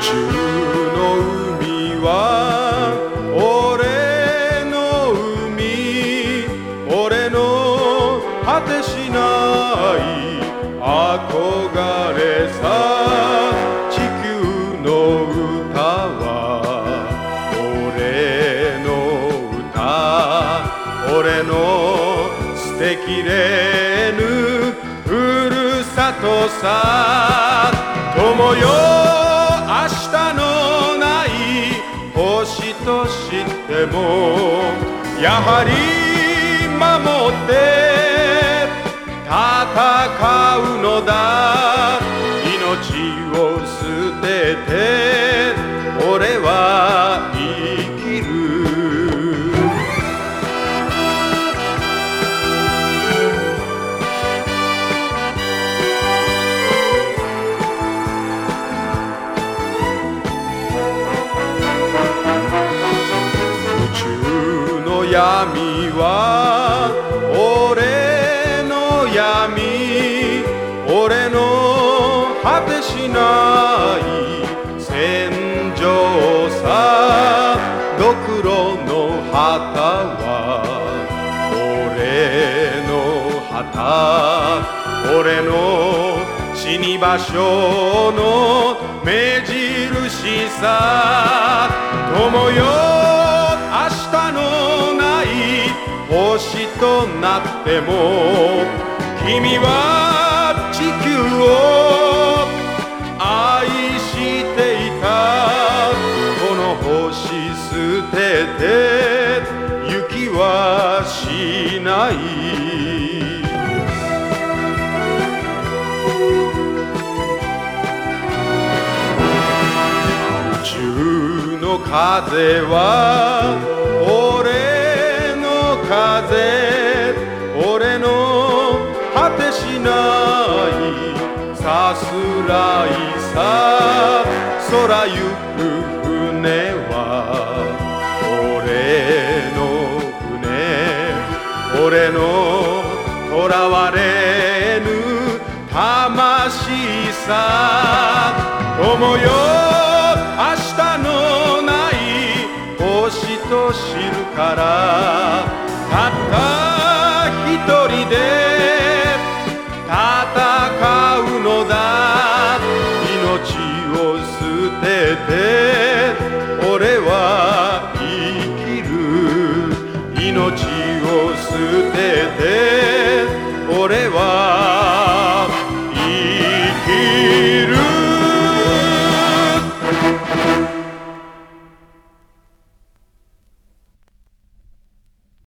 宙の海は俺の海俺の果てしない憧れさ地球の歌は俺の歌。俺の捨てきれぬふるさとさ友よやはり守って戦うのだ。命をは俺の闇俺の果てしない戦場さドクロの旗は俺の旗俺の死に場所の目印さ。友よ明日の星となっても君は地球を愛していた。この星捨てて雪はしない。宇宙の風は風俺の果てしないさすらいさ空行く船は俺の船俺の囚われぬ魂さ友よ明日のない星と知るからたった一人で戦うのだ。命を捨てて俺は生きる。命を捨てて俺は生きる